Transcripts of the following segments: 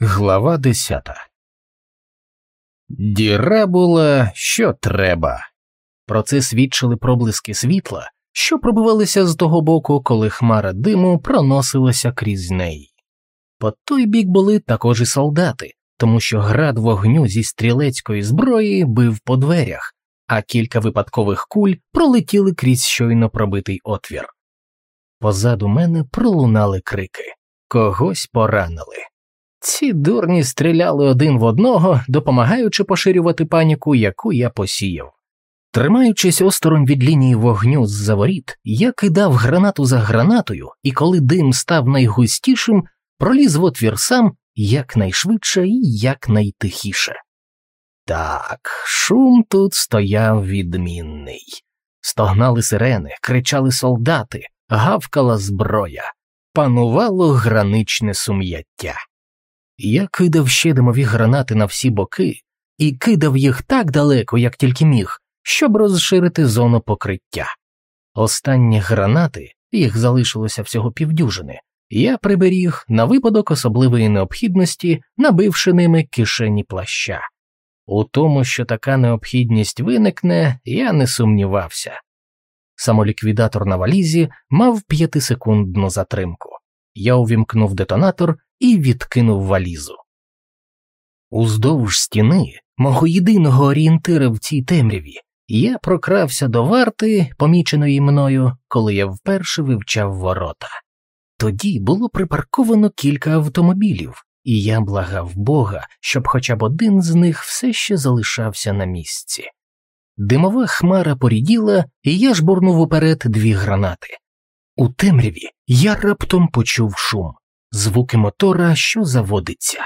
Глава десята. Діра була що треба. Про це свідчили проблиски світла, що пробивалися з того боку, коли хмара диму проносилася крізь неї. По той бік були також і солдати, тому що град вогню зі стрілецької зброї бив по дверях, а кілька випадкових куль пролетіли крізь щойно пробитий отвір. Позаду мене пролунали крики когось поранили. Ці дурні стріляли один в одного, допомагаючи поширювати паніку, яку я посіяв. Тримаючись осторонь від лінії вогню з заворіт, я кидав гранату за гранатою, і коли дим став найгустішим, проліз в отвір сам якнайшвидше і якнайтихіше. Так, шум тут стояв відмінний. Стогнали сирени, кричали солдати, гавкала зброя, панувало граничне сум'яття. Я кидав ще димові гранати на всі боки і кидав їх так далеко, як тільки міг, щоб розширити зону покриття. Останні гранати, їх залишилося всього півдюжини, я приберіг на випадок особливої необхідності, набивши ними кишені плаща. У тому, що така необхідність виникне, я не сумнівався. Самоліквідатор на валізі мав п'ятисекундну затримку. Я увімкнув детонатор і відкинув валізу. Уздовж стіни, мого єдиного орієнтира в цій темряві, я прокрався до варти, поміченої мною, коли я вперше вивчав ворота. Тоді було припарковано кілька автомобілів, і я благав Бога, щоб хоча б один з них все ще залишався на місці. Димова хмара поріділа, і я жбурнув уперед дві гранати. У темряві я раптом почув шум, звуки мотора, що заводиться.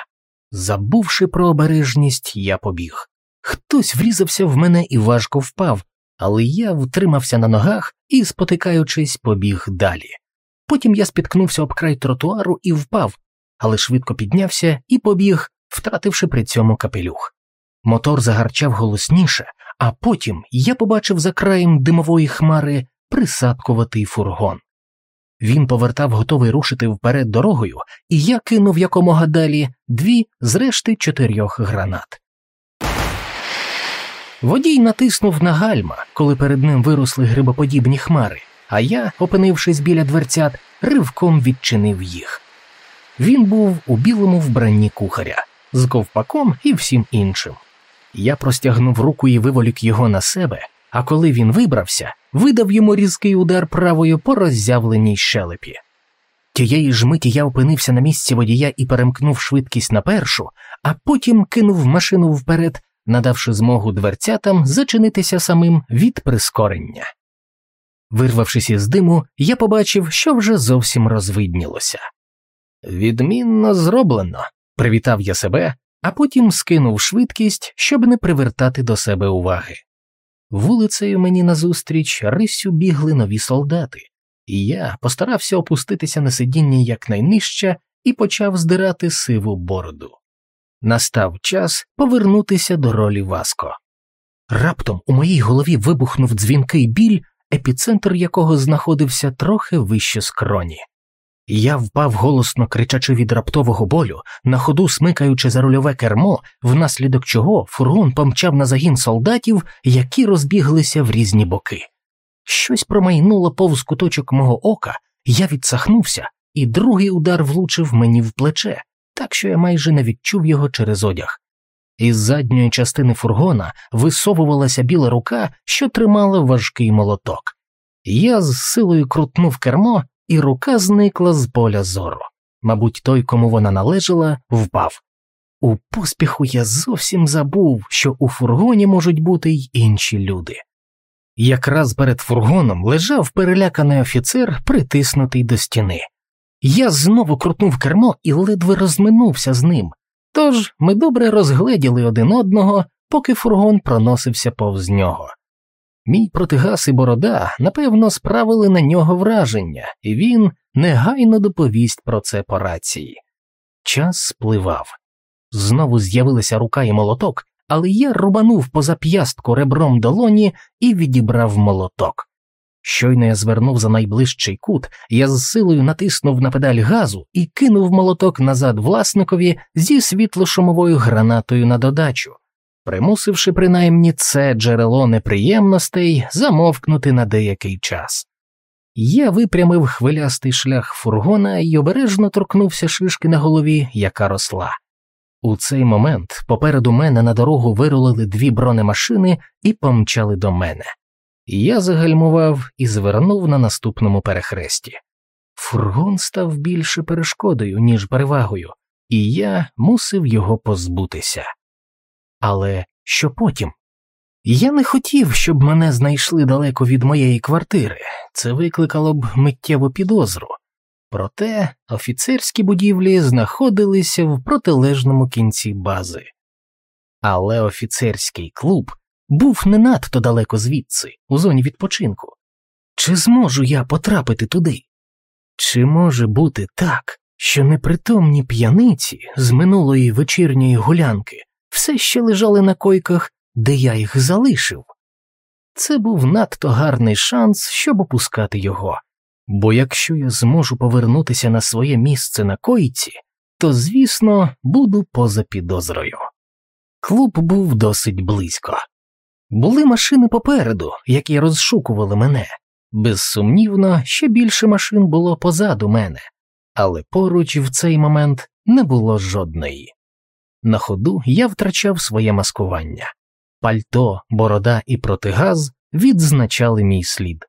Забувши про обережність, я побіг. Хтось врізався в мене і важко впав, але я втримався на ногах і, спотикаючись, побіг далі. Потім я спіткнувся об край тротуару і впав, але швидко піднявся і побіг, втративши при цьому капелюх. Мотор загарчав голосніше, а потім я побачив за краєм димової хмари присадкуватий фургон. Він повертав, готовий рушити вперед дорогою, і я кинув якомога далі дві з решти чотирьох гранат. Водій натиснув на гальма, коли перед ним виросли грибоподібні хмари, а я, опинившись біля дверцят, ривком відчинив їх. Він був у білому вбранні кухаря, з ковпаком і всім іншим. Я простягнув руку і виволік його на себе, а коли він вибрався, видав йому різкий удар правою по роззявленій щелепі. Тієї ж миті я опинився на місці водія і перемкнув швидкість на першу, а потім кинув машину вперед, надавши змогу дверцятам зачинитися самим від прискорення. Вирвавшись із диму, я побачив, що вже зовсім розвиднілося. Відмінно зроблено, привітав я себе, а потім скинув швидкість, щоб не привертати до себе уваги. Вулицею мені назустріч рисю бігли нові солдати, і я постарався опуститися на сидіння якнайнижче і почав здирати сиву бороду. Настав час повернутися до ролі Васко. Раптом у моїй голові вибухнув дзвінкий біль, епіцентр якого знаходився трохи вище скроні. Я впав голосно кричачи від раптового болю, на ходу смикаючи за рульове кермо, внаслідок чого фургон помчав на загін солдатів, які розбіглися в різні боки. Щось промайнуло повз куточок мого ока, я відсахнувся, і другий удар влучив мені в плече, так що я майже не відчув його через одяг. Із задньої частини фургона висовувалася біла рука, що тримала важкий молоток. Я з силою крутнув кермо і рука зникла з поля зору. Мабуть, той, кому вона належала, впав. У поспіху я зовсім забув, що у фургоні можуть бути й інші люди. Якраз перед фургоном лежав переляканий офіцер, притиснутий до стіни. Я знову крутнув кермо і ледве розминувся з ним, тож ми добре розгледіли один одного, поки фургон проносився повз нього. Мій протигас і борода, напевно, справили на нього враження, і він негайно доповість про це по рації. Час спливав. Знову з'явилися рука і молоток, але я рубанув по зап'ястку ребром долоні і відібрав молоток. Щойно я звернув за найближчий кут, я з силою натиснув на педаль газу і кинув молоток назад власникові зі світлошумовою гранатою на додачу, примусивши принаймні це джерело неприємностей замовкнути на деякий час. Я випрямив хвилястий шлях фургона і обережно торкнувся шишки на голові, яка росла. У цей момент попереду мене на дорогу вирулили дві бронемашини і помчали до мене. Я загальмував і звернув на наступному перехресті. Фургон став більше перешкодою, ніж перевагою, і я мусив його позбутися. Але що потім? Я не хотів, щоб мене знайшли далеко від моєї квартири, це викликало б миттєву підозру. Проте офіцерські будівлі знаходилися в протилежному кінці бази. Але офіцерський клуб був не надто далеко звідси, у зоні відпочинку. Чи зможу я потрапити туди? Чи може бути так, що непритомні п'яниці з минулої вечірньої гулянки все ще лежали на койках, де я їх залишив? Це був надто гарний шанс, щоб опускати його, бо якщо я зможу повернутися на своє місце на койці, то, звісно, буду поза підозрою. Клуб був досить близько. Були машини попереду, які розшукували мене. Безсумнівно, ще більше машин було позаду мене, але поруч в цей момент не було жодної. На ходу я втрачав своє маскування. Пальто, борода і протигаз відзначали мій слід.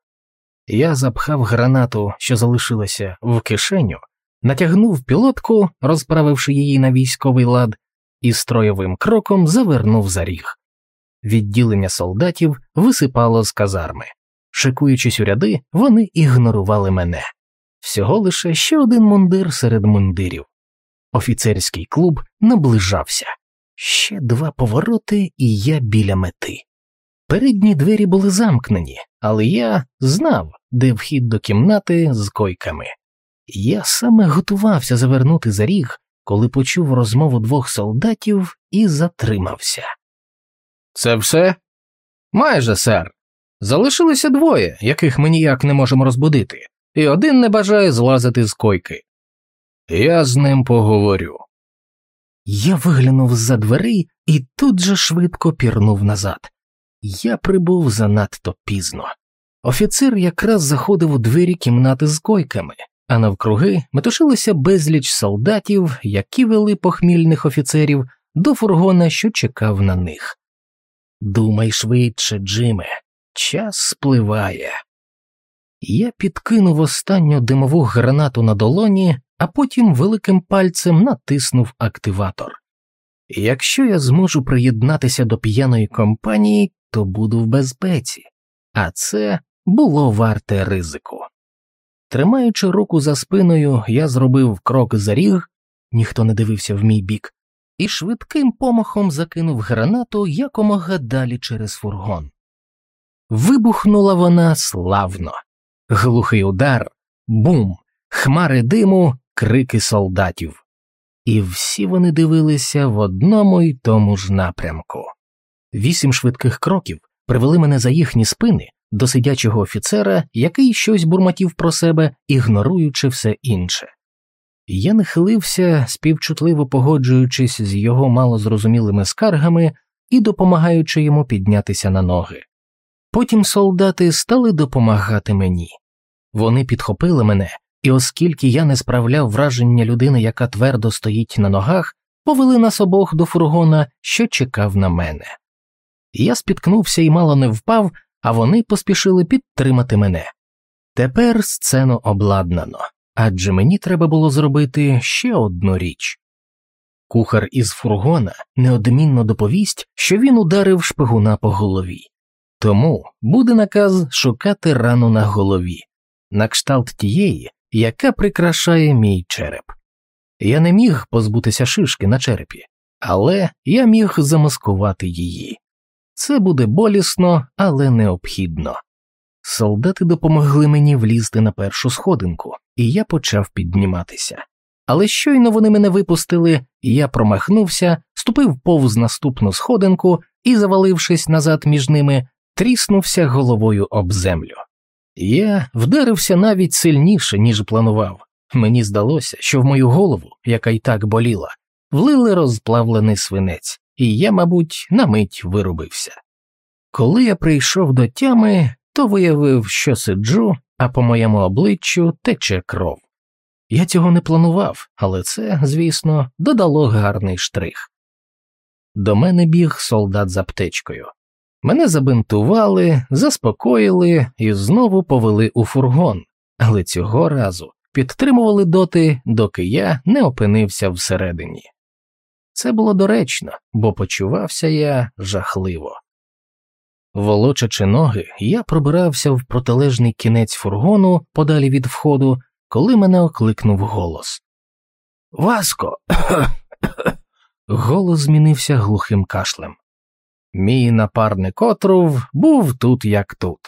Я запхав гранату, що залишилася в кишеню, натягнув пілотку, розправивши її на військовий лад, і строєвим кроком завернув за ріг. Відділення солдатів висипало з казарми. Шикуючись у ряди, вони ігнорували мене. Всього лише ще один мундир серед мундирів. Офіцерський клуб наближався. Ще два повороти, і я біля мети. Передні двері були замкнені, але я знав, де вхід до кімнати з койками. Я саме готувався завернути за ріг, коли почув розмову двох солдатів і затримався. Це все? Майже, сер. Залишилося двоє, яких ми ніяк не можемо розбудити, і один не бажає злазити з койки. Я з ним поговорю. Я виглянув з за дверей і тут же швидко пірнув назад. Я прибув занадто пізно. Офіцер якраз заходив у двері кімнати з койками, а навкруги метушилося безліч солдатів, які вели похмільних офіцерів до фургона, що чекав на них. Думай швидше, Джиме, час спливає. Я підкинув останню димову гранату на долоні, а потім великим пальцем натиснув активатор. Якщо я зможу приєднатися до п'яної компанії, то буду в безпеці, а це було варте ризику. Тримаючи руку за спиною, я зробив крок за ріг, ніхто не дивився в мій бік, і швидким помахом закинув гранату якомога далі через фургон. Вибухнула вона славно. Глухий удар, бум, хмари диму, крики солдатів. І всі вони дивилися в одному й тому ж напрямку. Вісім швидких кроків привели мене за їхні спини до сидячого офіцера, який щось бурмотів про себе, ігноруючи все інше. Я нахилився, співчутливо погоджуючись з його малозрозумілими скаргами і допомагаючи йому піднятися на ноги. Потім солдати стали допомагати мені. Вони підхопили мене, і оскільки я не справляв враження людини, яка твердо стоїть на ногах, повели нас обох до фургона, що чекав на мене. Я спіткнувся і мало не впав, а вони поспішили підтримати мене. Тепер сцену обладнано, адже мені треба було зробити ще одну річ. Кухар із фургона неодмінно доповість, що він ударив шпигуна по голові. Тому буде наказ шукати рану на голові, на кшталт тієї, яка прикрашає мій череп. Я не міг позбутися шишки на черепі, але я міг замаскувати її. Це буде болісно, але необхідно. Солдати допомогли мені влізти на першу сходинку, і я почав підніматися. Але щойно вони мене випустили, я промахнувся, ступив повз наступну сходинку і, завалившись назад між ними, тріснувся головою об землю. Я вдарився навіть сильніше, ніж планував. Мені здалося, що в мою голову, яка й так боліла, влили розплавлений свинець, і я, мабуть, на мить вирубився. Коли я прийшов до тями, то виявив, що сиджу, а по моєму обличчю тече кров. Я цього не планував, але це, звісно, додало гарний штрих. До мене біг солдат з аптечкою. Мене забинтували, заспокоїли і знову повели у фургон, але цього разу підтримували доти, доки я не опинився всередині. Це було доречно, бо почувався я жахливо. Волочачи ноги, я пробирався в протилежний кінець фургону подалі від входу, коли мене окликнув голос. Васко. Голос змінився глухим кашлем. Мій напарник Отрув був тут, як тут.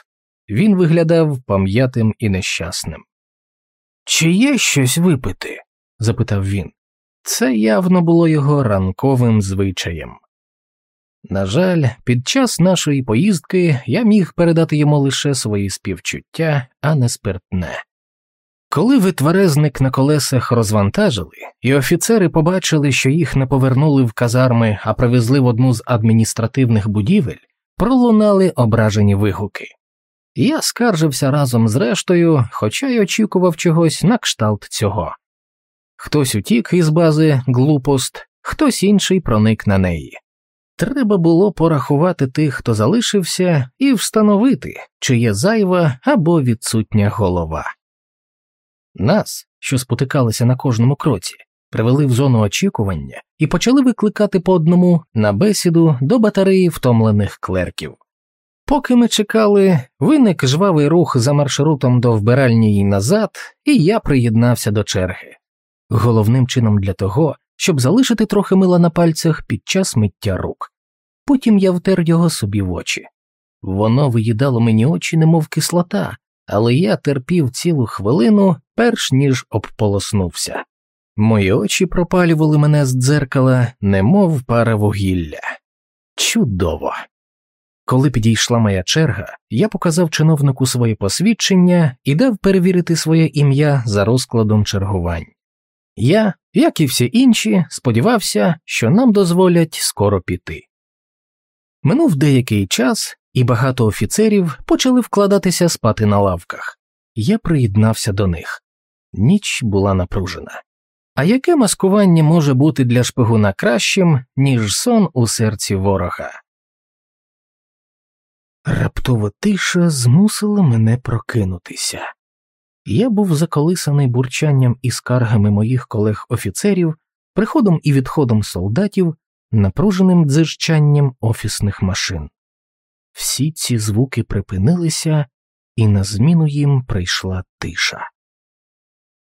Він виглядав пам'ятим і нещасним. Чи є щось випити? запитав він. Це явно було його ранковим звичаєм. На жаль, під час нашої поїздки я міг передати йому лише свої співчуття, а не спиртне. Коли витверезник на колесах розвантажили, і офіцери побачили, що їх не повернули в казарми, а привезли в одну з адміністративних будівель, пролунали ображені вигуки. Я скаржився разом з рештою, хоча й очікував чогось на кшталт цього. Хтось утік із бази глупост, хтось інший проник на неї. Треба було порахувати тих, хто залишився, і встановити, чи є зайва або відсутня голова. Нас, що спотикалися на кожному кроці, привели в зону очікування і почали викликати по одному на бесіду до батареї втомлених клерків. Поки ми чекали, виник жвавий рух за маршрутом до вбиральні й назад, і я приєднався до черги. Головним чином для того, щоб залишити трохи мила на пальцях під час миття рук. Потім я втер його собі в очі. Воно виїдало мені очі, немов кислота, але я терпів цілу хвилину, перш ніж обполоснувся. Мої очі пропалювали мене з дзеркала, немов пара вугілля. Чудово. Коли підійшла моя черга, я показав чиновнику своє посвідчення і дав перевірити своє ім'я за розкладом чергувань. Я, як і всі інші, сподівався, що нам дозволять скоро піти. Минув деякий час, і багато офіцерів почали вкладатися спати на лавках. Я приєднався до них. Ніч була напружена. А яке маскування може бути для шпигуна кращим, ніж сон у серці ворога? Раптова тиша змусила мене прокинутися. Я був заколисаний бурчанням і скаргами моїх колег офіцерів, приходом і відходом солдатів, напруженим дзижчанням офісних машин. Всі ці звуки припинилися, і на зміну їм прийшла тиша.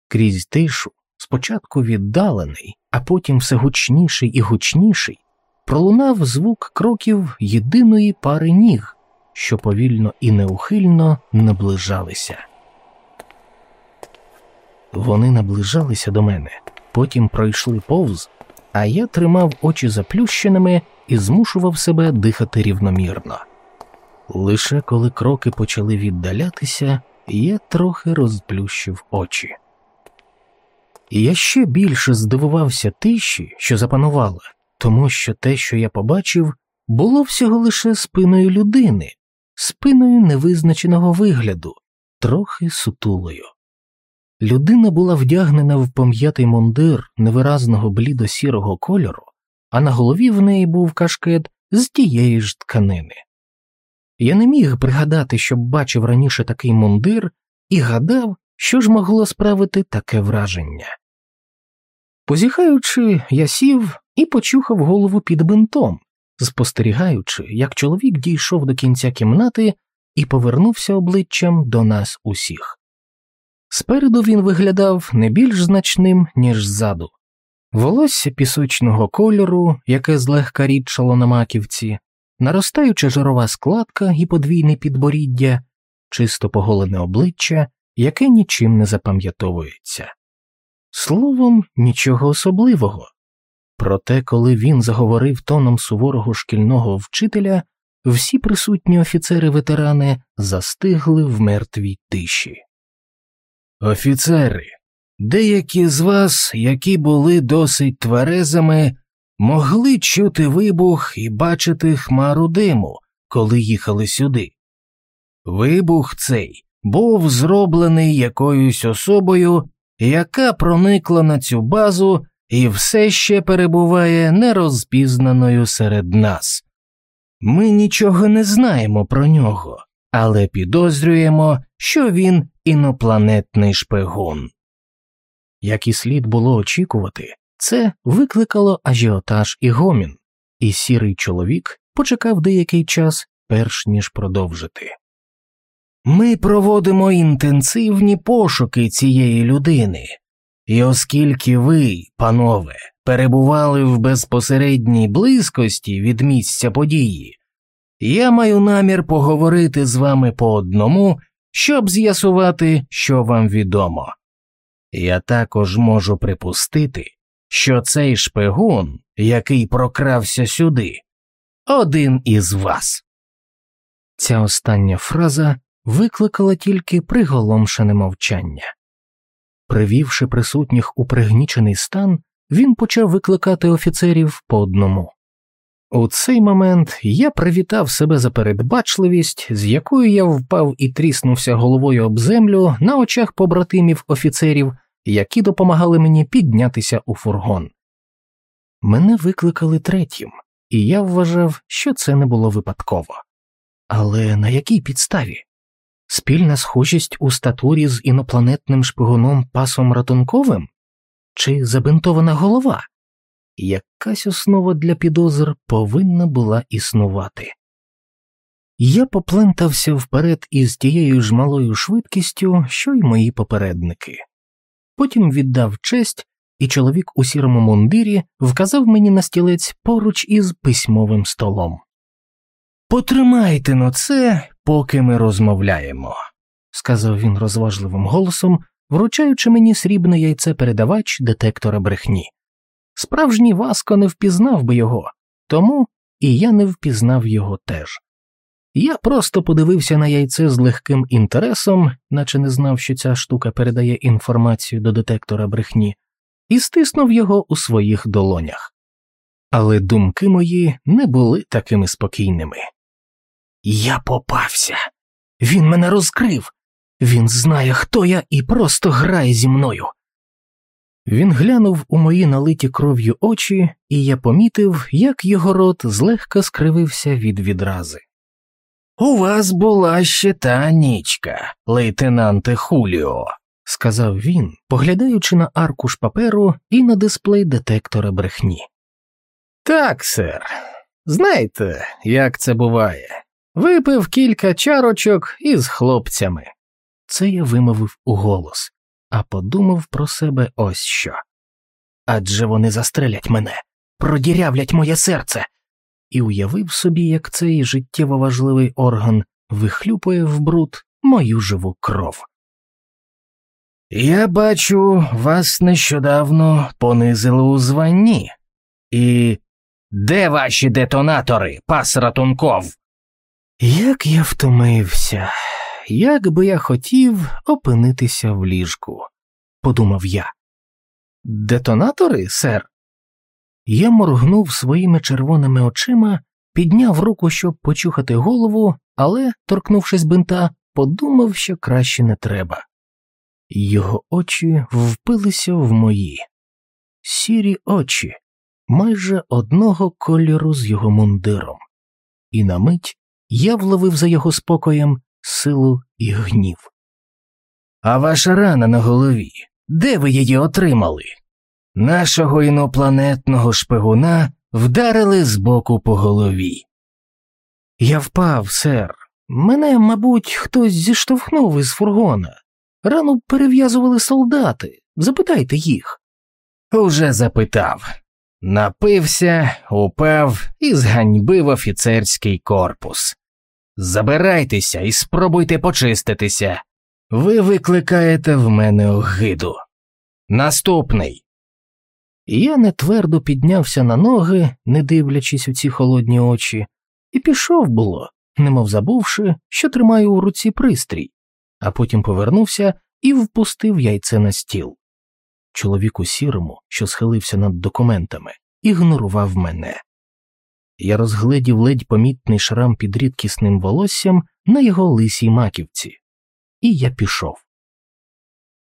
Крізь тишу, спочатку віддалений, а потім все гучніший і гучніший, пролунав звук кроків єдиної пари ніг, що повільно і неухильно наближалися. Вони наближалися до мене, потім пройшли повз, а я тримав очі заплющеними і змушував себе дихати рівномірно. Лише коли кроки почали віддалятися, я трохи розплющив очі. Я ще більше здивувався тиші, що запанувала, тому що те, що я побачив, було всього лише спиною людини, спиною невизначеного вигляду, трохи сутулою. Людина була вдягнена в пом'ятий мундир невиразного блідо сірого кольору, а на голові в неї був кашкет з тієї ж тканини. Я не міг пригадати, щоб бачив раніше такий мундир, і гадав, що ж могло справити таке враження. Позіхаючи, я сів і почухав голову під бинтом, спостерігаючи, як чоловік дійшов до кінця кімнати і повернувся обличчям до нас усіх. Спереду він виглядав не більш значним, ніж ззаду. Волосся пісочного кольору, яке злегка рідшало на маківці, наростаюча жирова складка і подвійне підборіддя, чисто поголене обличчя, яке нічим не запам'ятовується. Словом, нічого особливого. Проте, коли він заговорив тоном суворого шкільного вчителя, всі присутні офіцери ветерани застигли в мертвій тиші. Офіцери, деякі з вас, які були досить тверезими, могли чути вибух і бачити хмару диму, коли їхали сюди. Вибух цей був зроблений якоюсь особою, яка проникла на цю базу і все ще перебуває нерозпізнаною серед нас. Ми нічого не знаємо про нього, але підозрюємо, що він інопланетний шпигун. Як і слід було очікувати, це викликало ажіотаж і гомін, і сірий чоловік почекав деякий час, перш ніж продовжити. Ми проводимо інтенсивні пошуки цієї людини, і оскільки ви, панове, перебували в безпосередній близькості від місця події, я маю намір поговорити з вами по одному, щоб з'ясувати, що вам відомо. Я також можу припустити, що цей шпигун, який прокрався сюди, один із вас. Ця остання фраза викликала тільки приголомшене мовчання. Привівши присутніх у пригнічений стан, він почав викликати офіцерів по одному. У цей момент я привітав себе за передбачливість, з якою я впав і тріснувся головою об землю на очах побратимів офіцерів, які допомагали мені піднятися у фургон. Мене викликали третім, і я вважав, що це не було випадково. Але на якій підставі? Спільна схожість у статурі з інопланетним шпигуном пасом ратунковим? Чи забинтована голова? Якась основа для підозр повинна була існувати. Я поплентався вперед із тією ж малою швидкістю, що й мої попередники. Потім віддав честь, і чоловік у сірому мундирі вказав мені на стілець поруч із письмовим столом. Потримайте но це, поки ми розмовляємо, сказав він розважливим голосом, вручаючи мені срібне яйце передавач детектора брехні. Справжній Васко не впізнав би його, тому і я не впізнав його теж. Я просто подивився на яйце з легким інтересом, наче не знав, що ця штука передає інформацію до детектора брехні, і стиснув його у своїх долонях. Але думки мої не були такими спокійними. Я попався. Він мене розкрив. Він знає, хто я, і просто грає зі мною. Він глянув у мої налиті кров'ю очі, і я помітив, як його рот злегка скривився від відрази. У вас була ще та нічка, лейтенанте Хуліо, сказав він, поглядаючи на аркуш паперу і на дисплей детектора брехні. Так, сер, знаєте, як це буває. Випив кілька чарочок із хлопцями. Це я вимовив у голос, а подумав про себе ось що. Адже вони застрелять мене, продірявлять моє серце, і уявив собі, як цей життєво важливий орган вихлюпує в бруд мою живу кров. Я бачу, вас нещодавно понизили у званні. І де ваші детонатори, пас ратунков? Як я втомився, як би я хотів опинитися в ліжку, подумав я. Детонатори, сер? Я моргнув своїми червоними очима, підняв руку, щоб почухати голову, але, торкнувшись бинта, подумав, що краще не треба. Його очі впилися в мої, сірі очі, майже одного кольору з його мундиром, і на мить я вловив за його спокоєм силу і гнів. А ваша рана на голові, де ви її отримали? Нашого інопланетного шпигуна вдарили збоку по голові. Я впав, сер. Мене, мабуть, хтось зіштовхнув із фургона. Рану перев'язували солдати. Запитайте їх. Уже запитав. Напився, упав і зганьбив офіцерський корпус. Забирайтеся і спробуйте почиститися. Ви викликаєте в мене огиду. Наступний. Я нетвердо піднявся на ноги, не дивлячись у ці холодні очі, і пішов було, немов забувши, що тримаю у руці пристрій, а потім повернувся і впустив яйце на стіл. Чоловік у сірому, що схилився над документами, ігнорував мене. Я розгледів ледь помітний шрам під рідкісним волоссям на його лисій маківці, і я пішов.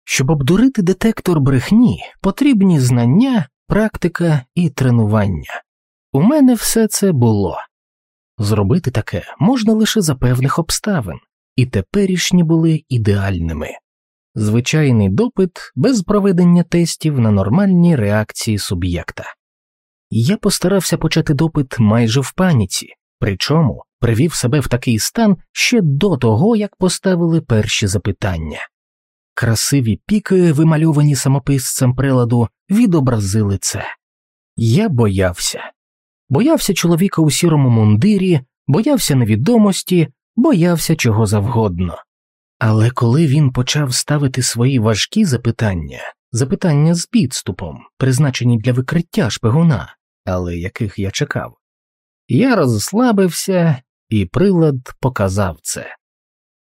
Щоб обдурити детектор брехні, потрібні знання, практика і тренування. У мене все це було. Зробити таке можна лише за певних обставин, і теперішні були ідеальними звичайний допит без проведення тестів на нормальні реакції суб'єкта. Я постарався почати допит майже в паніці, причому привів себе в такий стан ще до того, як поставили перші запитання. Красиві піки, вимальовані самописцем приладу, відобразили це. Я боявся, боявся чоловіка у сірому мундирі, боявся невідомості, боявся чого завгодно. Але коли він почав ставити свої важкі запитання, запитання з підступом, призначені для викриття шпигуна, але яких я чекав, я розслабився, і прилад показав це.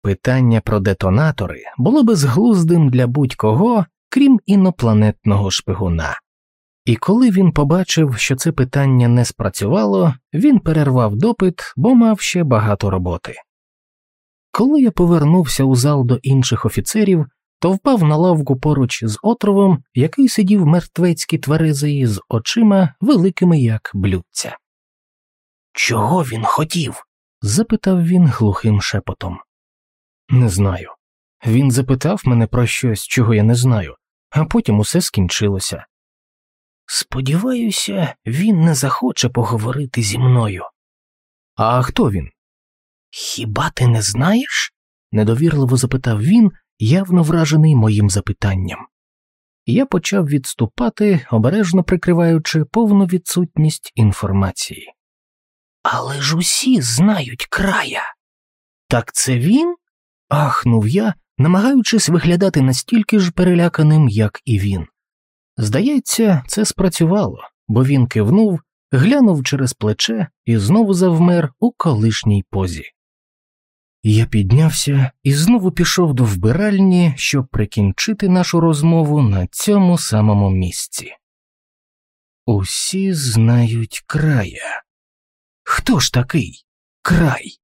Питання про детонатори було безглуздим для будь-кого, крім інопланетного шпигуна. І коли він побачив, що це питання не спрацювало, він перервав допит, бо мав ще багато роботи. Коли я повернувся у зал до інших офіцерів, то впав на лавку поруч з отровом, який сидів мертвецький тверезий з очима великими, як блюдця. Чого він хотів? запитав він глухим шепотом. Не знаю. Він запитав мене про щось, чого я не знаю, а потім усе скінчилося. Сподіваюся, він не захоче поговорити зі мною. А хто він? Хіба ти не знаєш? недовірливо запитав він, явно вражений моїм запитанням. Я почав відступати, обережно прикриваючи повну відсутність інформації. Але ж усі знають края. Так це він? Ахнув я, намагаючись виглядати настільки ж переляканим, як і він. Здається, це спрацювало, бо він кивнув, глянув через плече і знову завмер у колишній позі. Я піднявся і знову пішов до вбиральні, щоб прикінчити нашу розмову на цьому самому місці. Усі знають края. Хто ж такий край?